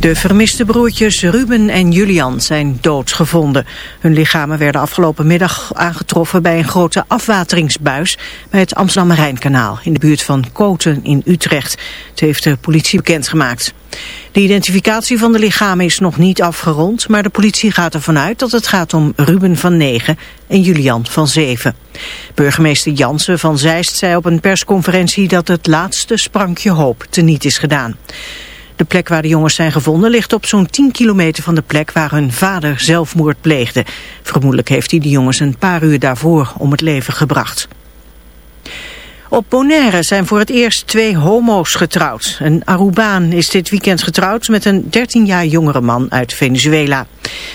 De vermiste broertjes Ruben en Julian zijn doodgevonden. Hun lichamen werden afgelopen middag aangetroffen bij een grote afwateringsbuis bij het Amsterdam-Rijnkanaal in de buurt van Koten in Utrecht. Het heeft de politie bekendgemaakt. De identificatie van de lichamen is nog niet afgerond, maar de politie gaat ervan uit dat het gaat om Ruben van 9 en Julian van 7. Burgemeester Jansen van Zeist zei op een persconferentie dat het laatste sprankje hoop teniet is gedaan. De plek waar de jongens zijn gevonden ligt op zo'n 10 kilometer van de plek waar hun vader zelfmoord pleegde. Vermoedelijk heeft hij de jongens een paar uur daarvoor om het leven gebracht. Op Bonaire zijn voor het eerst twee homo's getrouwd. Een Arubaan is dit weekend getrouwd met een 13 jaar jongere man uit Venezuela.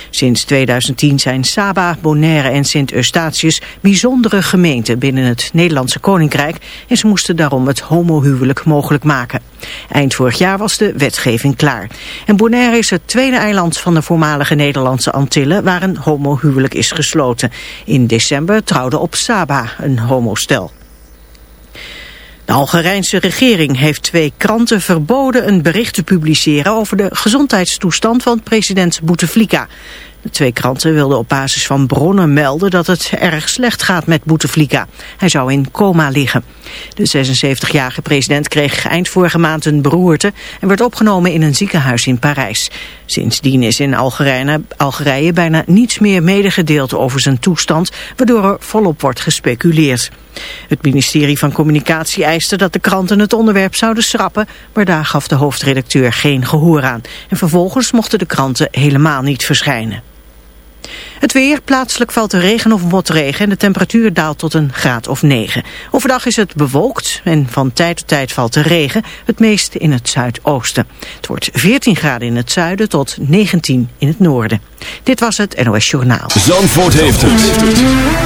Sinds 2010 zijn Saba, Bonaire en Sint-Eustatius bijzondere gemeenten binnen het Nederlandse Koninkrijk en ze moesten daarom het homohuwelijk mogelijk maken. Eind vorig jaar was de wetgeving klaar. En Bonaire is het tweede eiland van de voormalige Nederlandse Antillen waar een homohuwelijk is gesloten. In december trouwde op Saba een homostel. De Algerijnse regering heeft twee kranten verboden een bericht te publiceren over de gezondheidstoestand van president Bouteflika. De twee kranten wilden op basis van bronnen melden dat het erg slecht gaat met Bouteflika. Hij zou in coma liggen. De 76-jarige president kreeg eind vorige maand een beroerte en werd opgenomen in een ziekenhuis in Parijs. Sindsdien is in Algerije, Algerije bijna niets meer medegedeeld over zijn toestand, waardoor er volop wordt gespeculeerd. Het ministerie van Communicatie eiste dat de kranten het onderwerp zouden schrappen, maar daar gaf de hoofdredacteur geen gehoor aan. En vervolgens mochten de kranten helemaal niet verschijnen. Het weer, plaatselijk valt er regen of motregen en de temperatuur daalt tot een graad of 9. Overdag is het bewolkt en van tijd tot tijd valt er regen, het meeste in het zuidoosten. Het wordt 14 graden in het zuiden tot 19 in het noorden. Dit was het NOS Journaal. Zandvoort heeft het.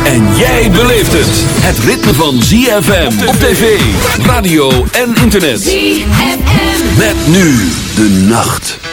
En jij beleeft het. Het ritme van ZFM op tv, radio en internet. ZFM. Met nu de nacht.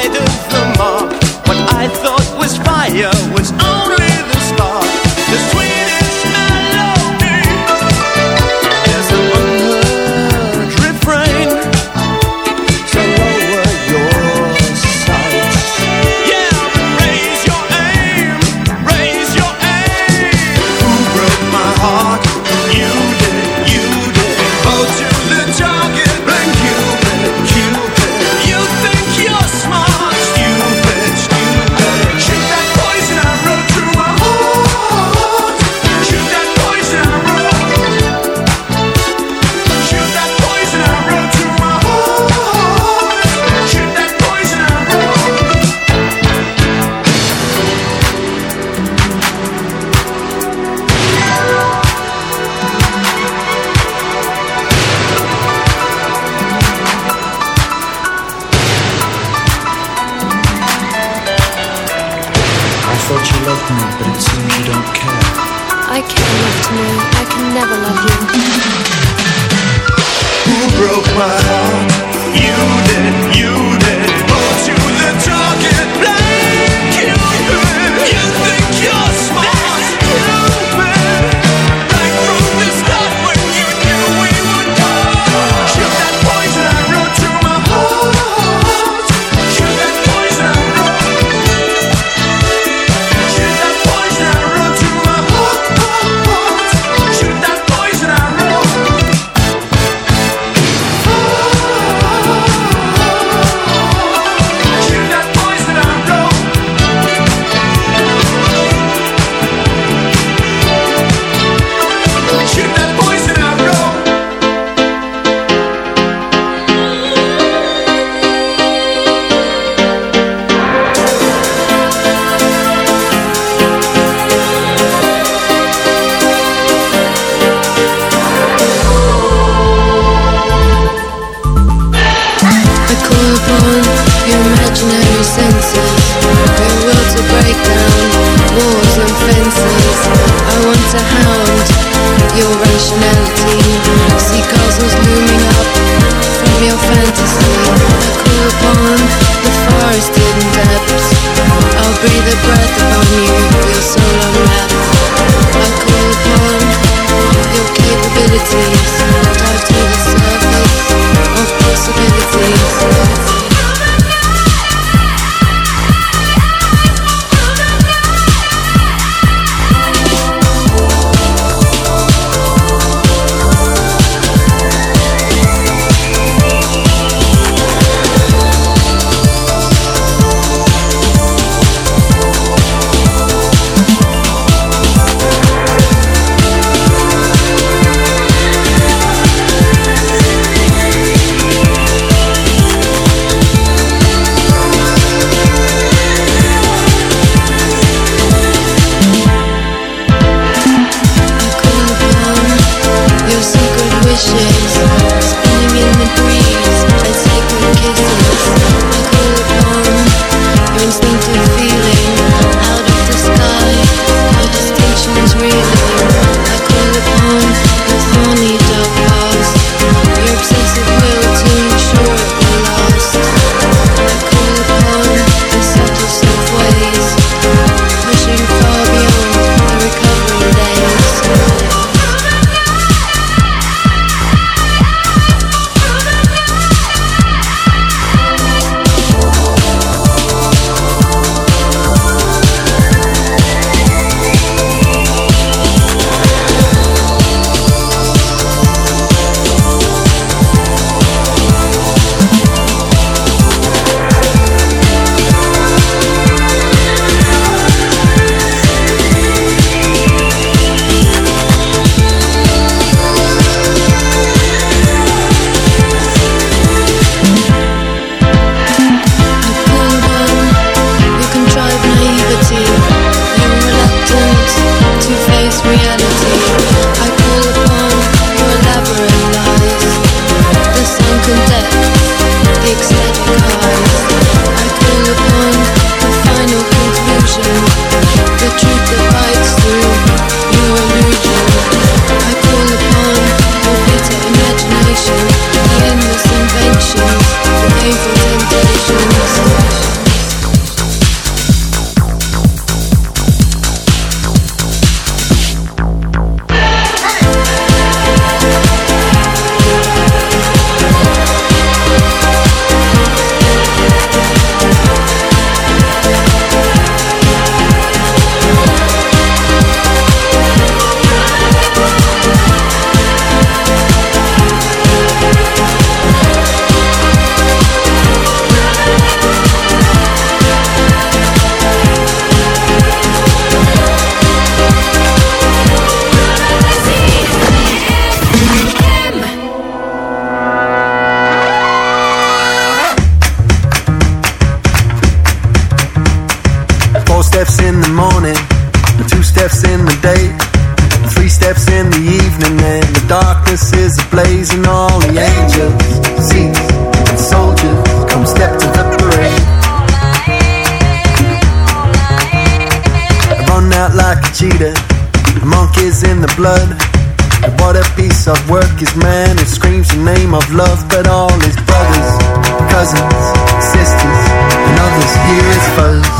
wide of the mark. What I thought was fire was only. blood. And what a piece of work is man. It screams the name of love, but all his brothers, cousins, sisters, and others hear here is fuzz.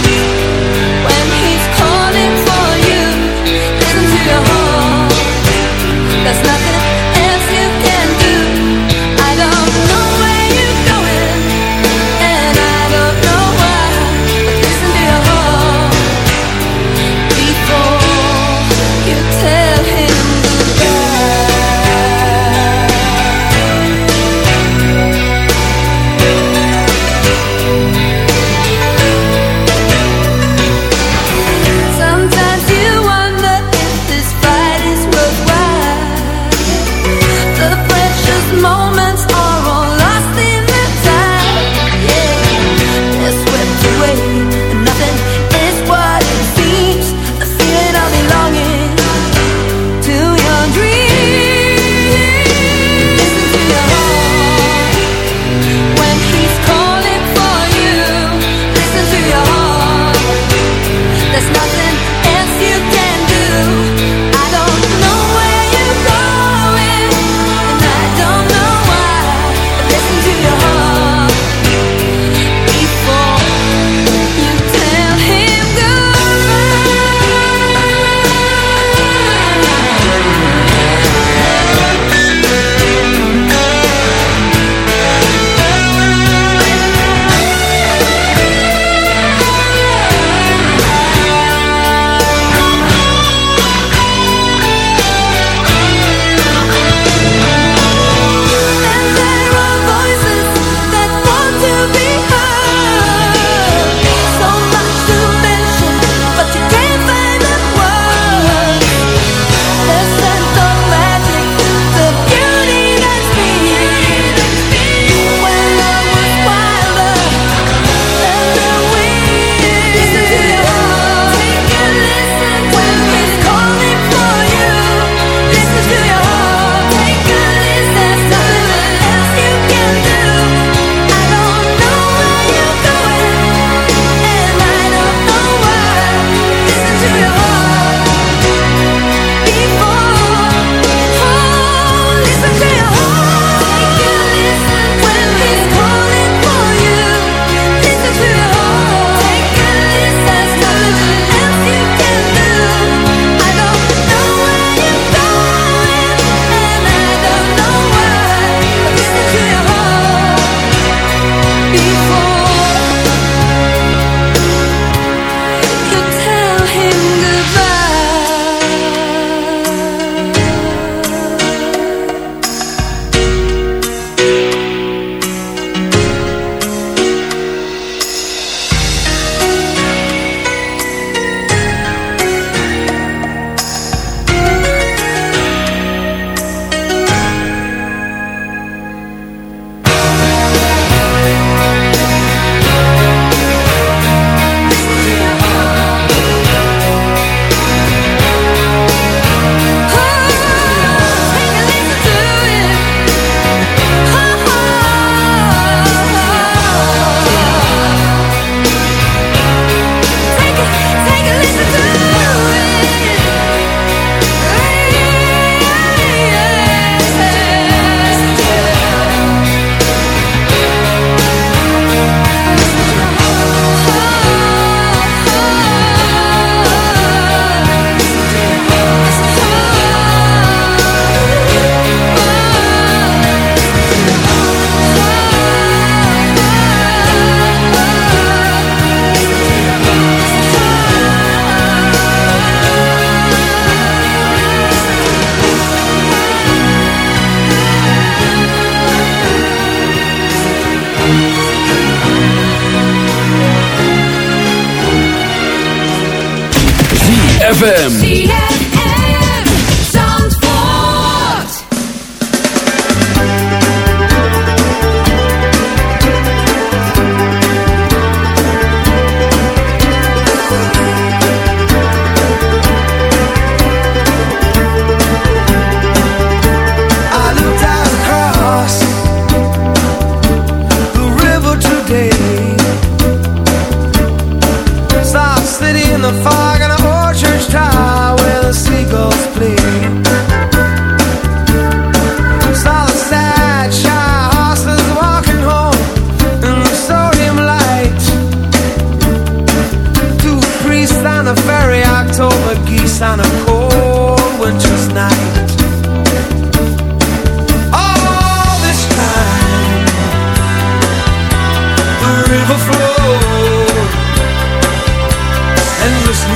Just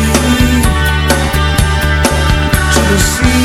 To the sea.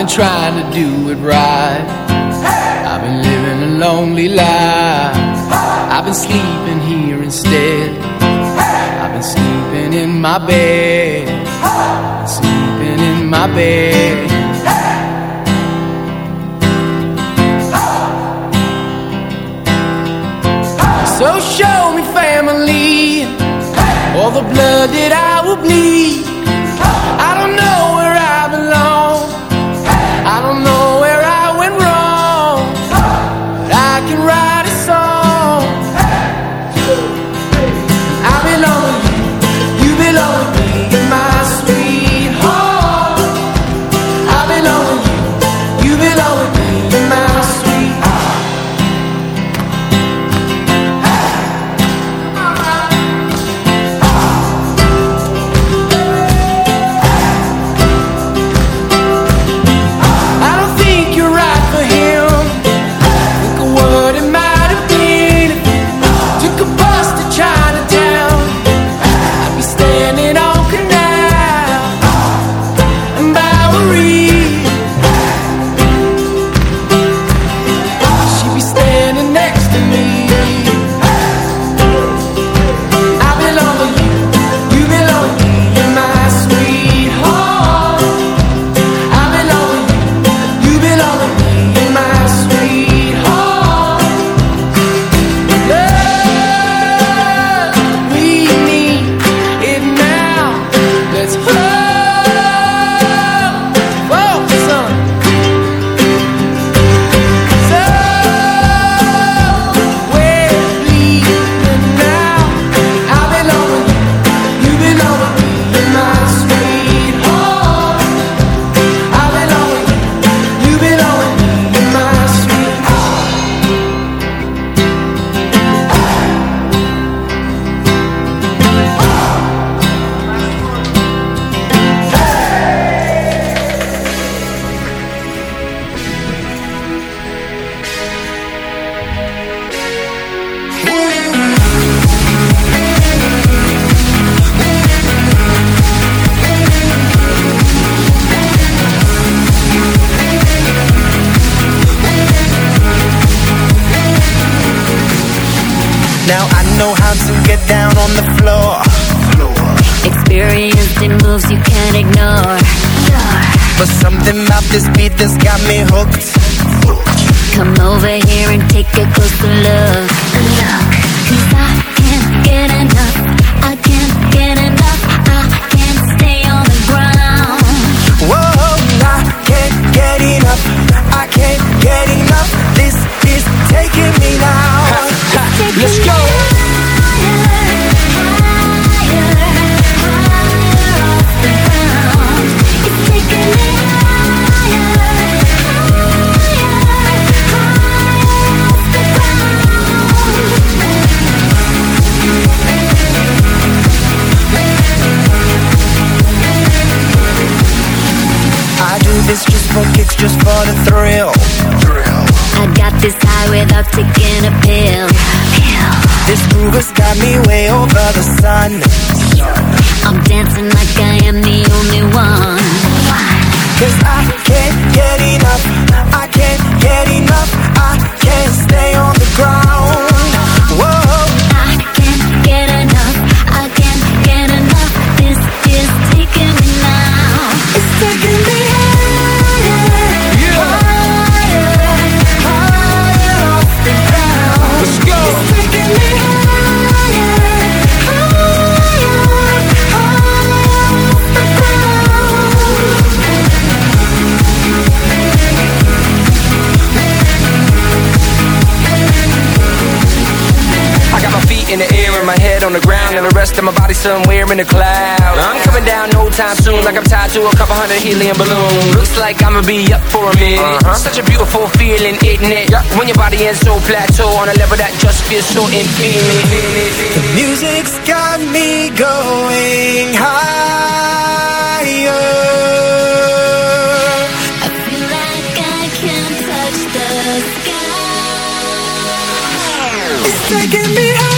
been trying to do it right. Hey! I've been living a lonely life. Hey! I've been sleeping here instead. Hey! I've been sleeping in my bed. Sleeping in my bed. So show me family, all the blood that I will bleed. a helium balloon. Looks like I'ma be up for a minute. Uh -huh. Such a beautiful feeling, isn't it? Yeah. When your body ends so plateau on a level that just feels so infinite. The music's got me going higher. I feel like I can touch the sky. It's taking me higher.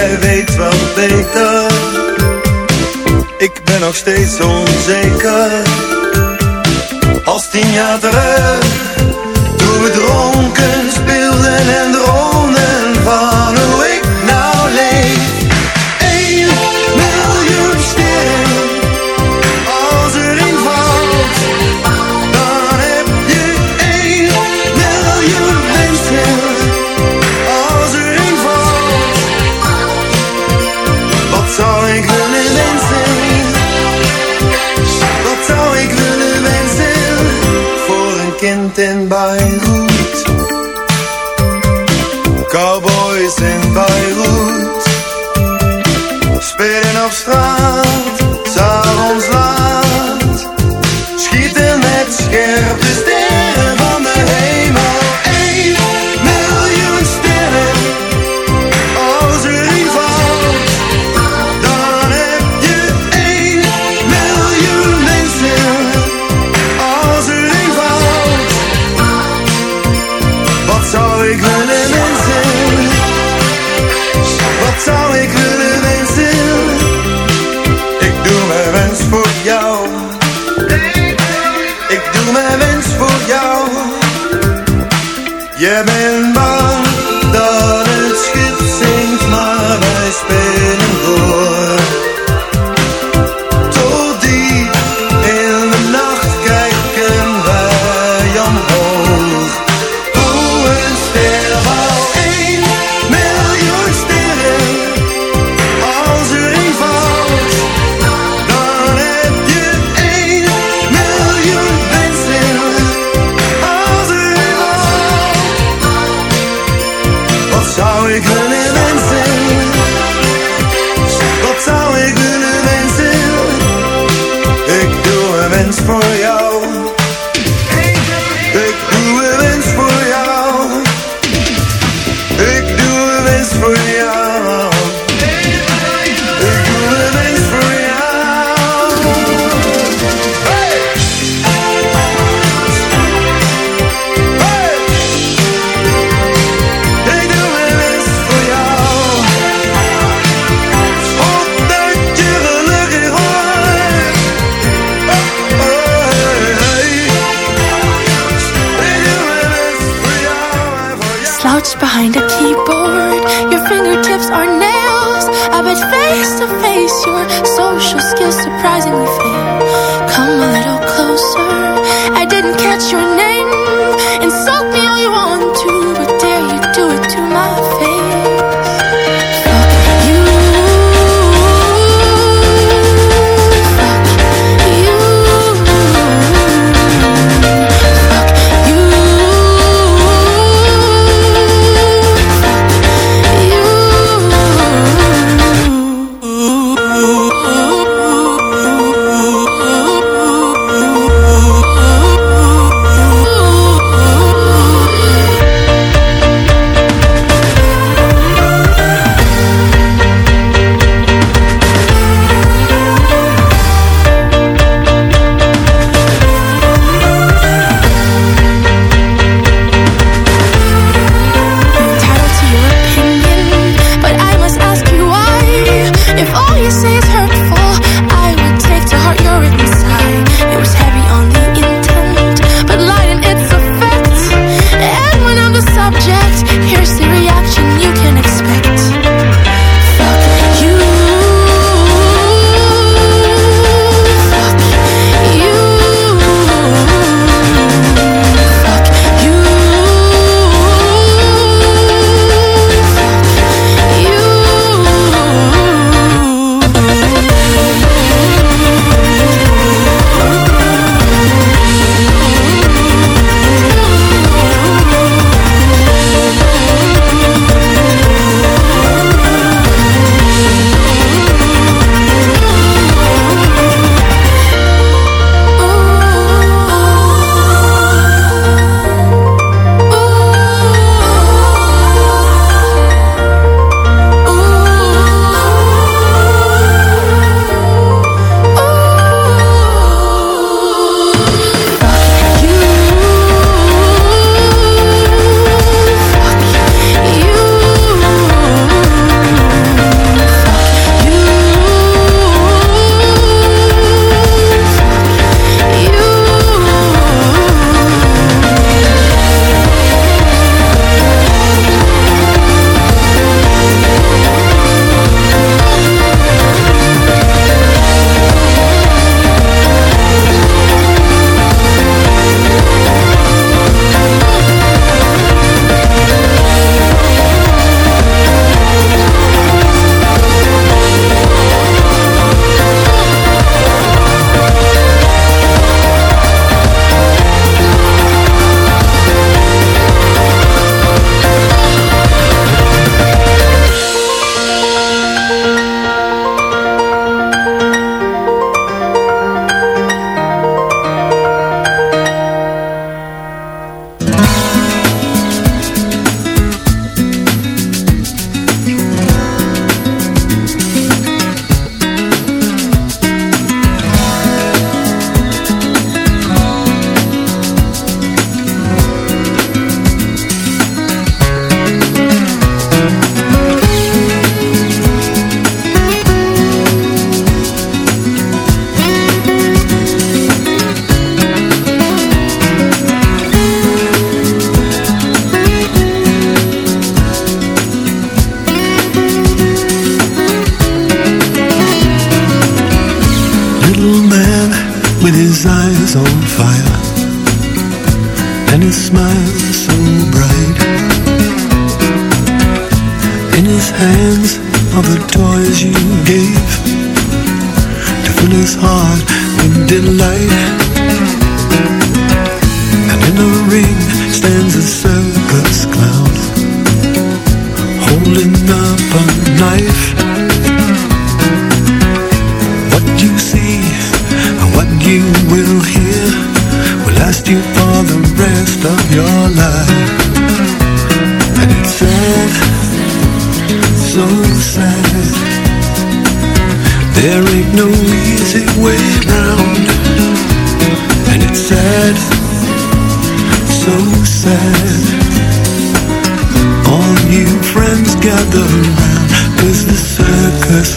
jij weet wel beter. Ik ben nog steeds onzeker. Als tien jaar terug Toen we dronken speelden en dronken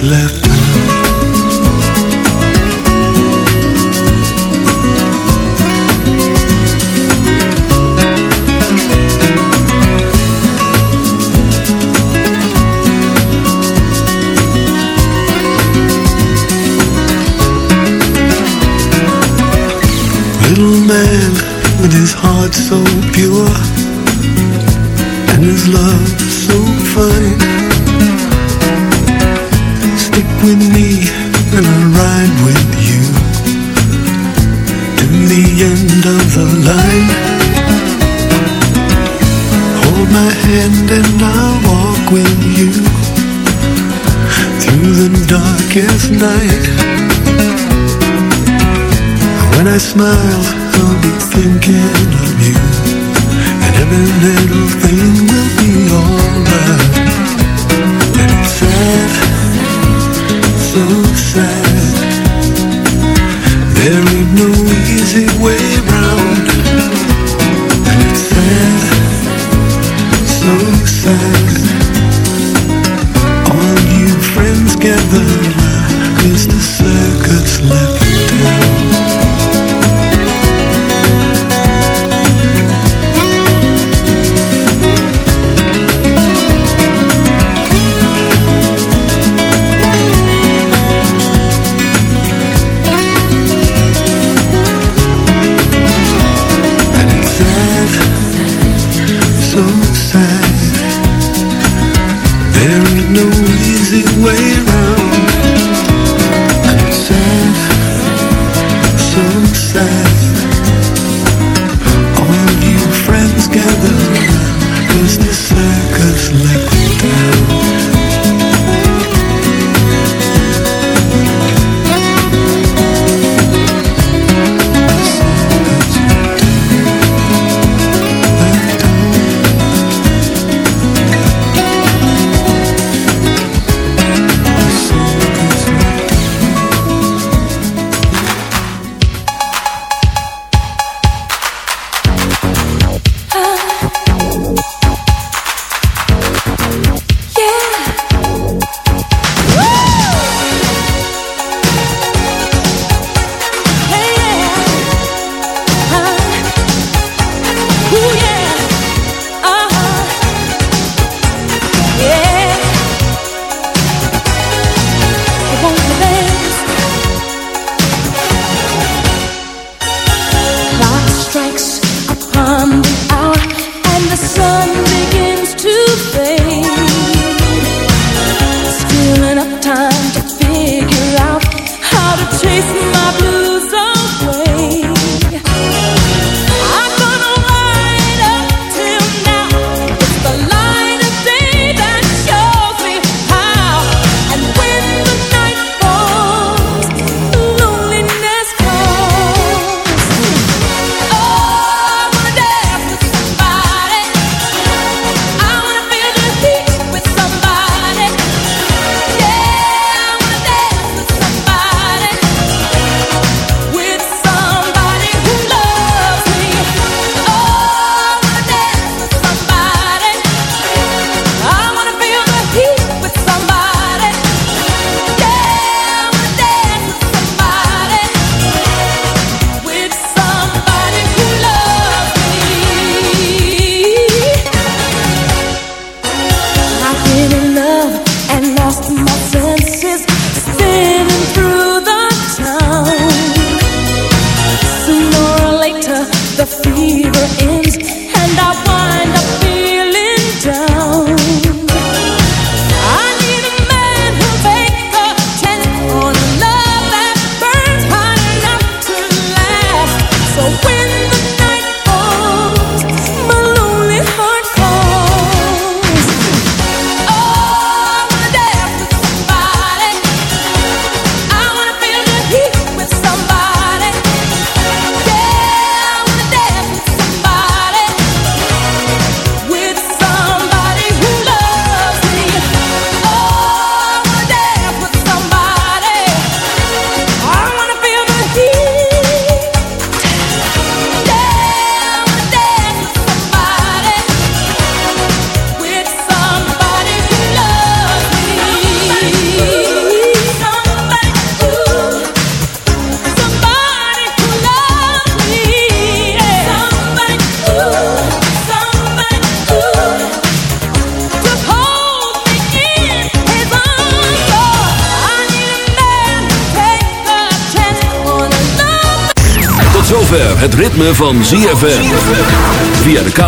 Little man with his heart so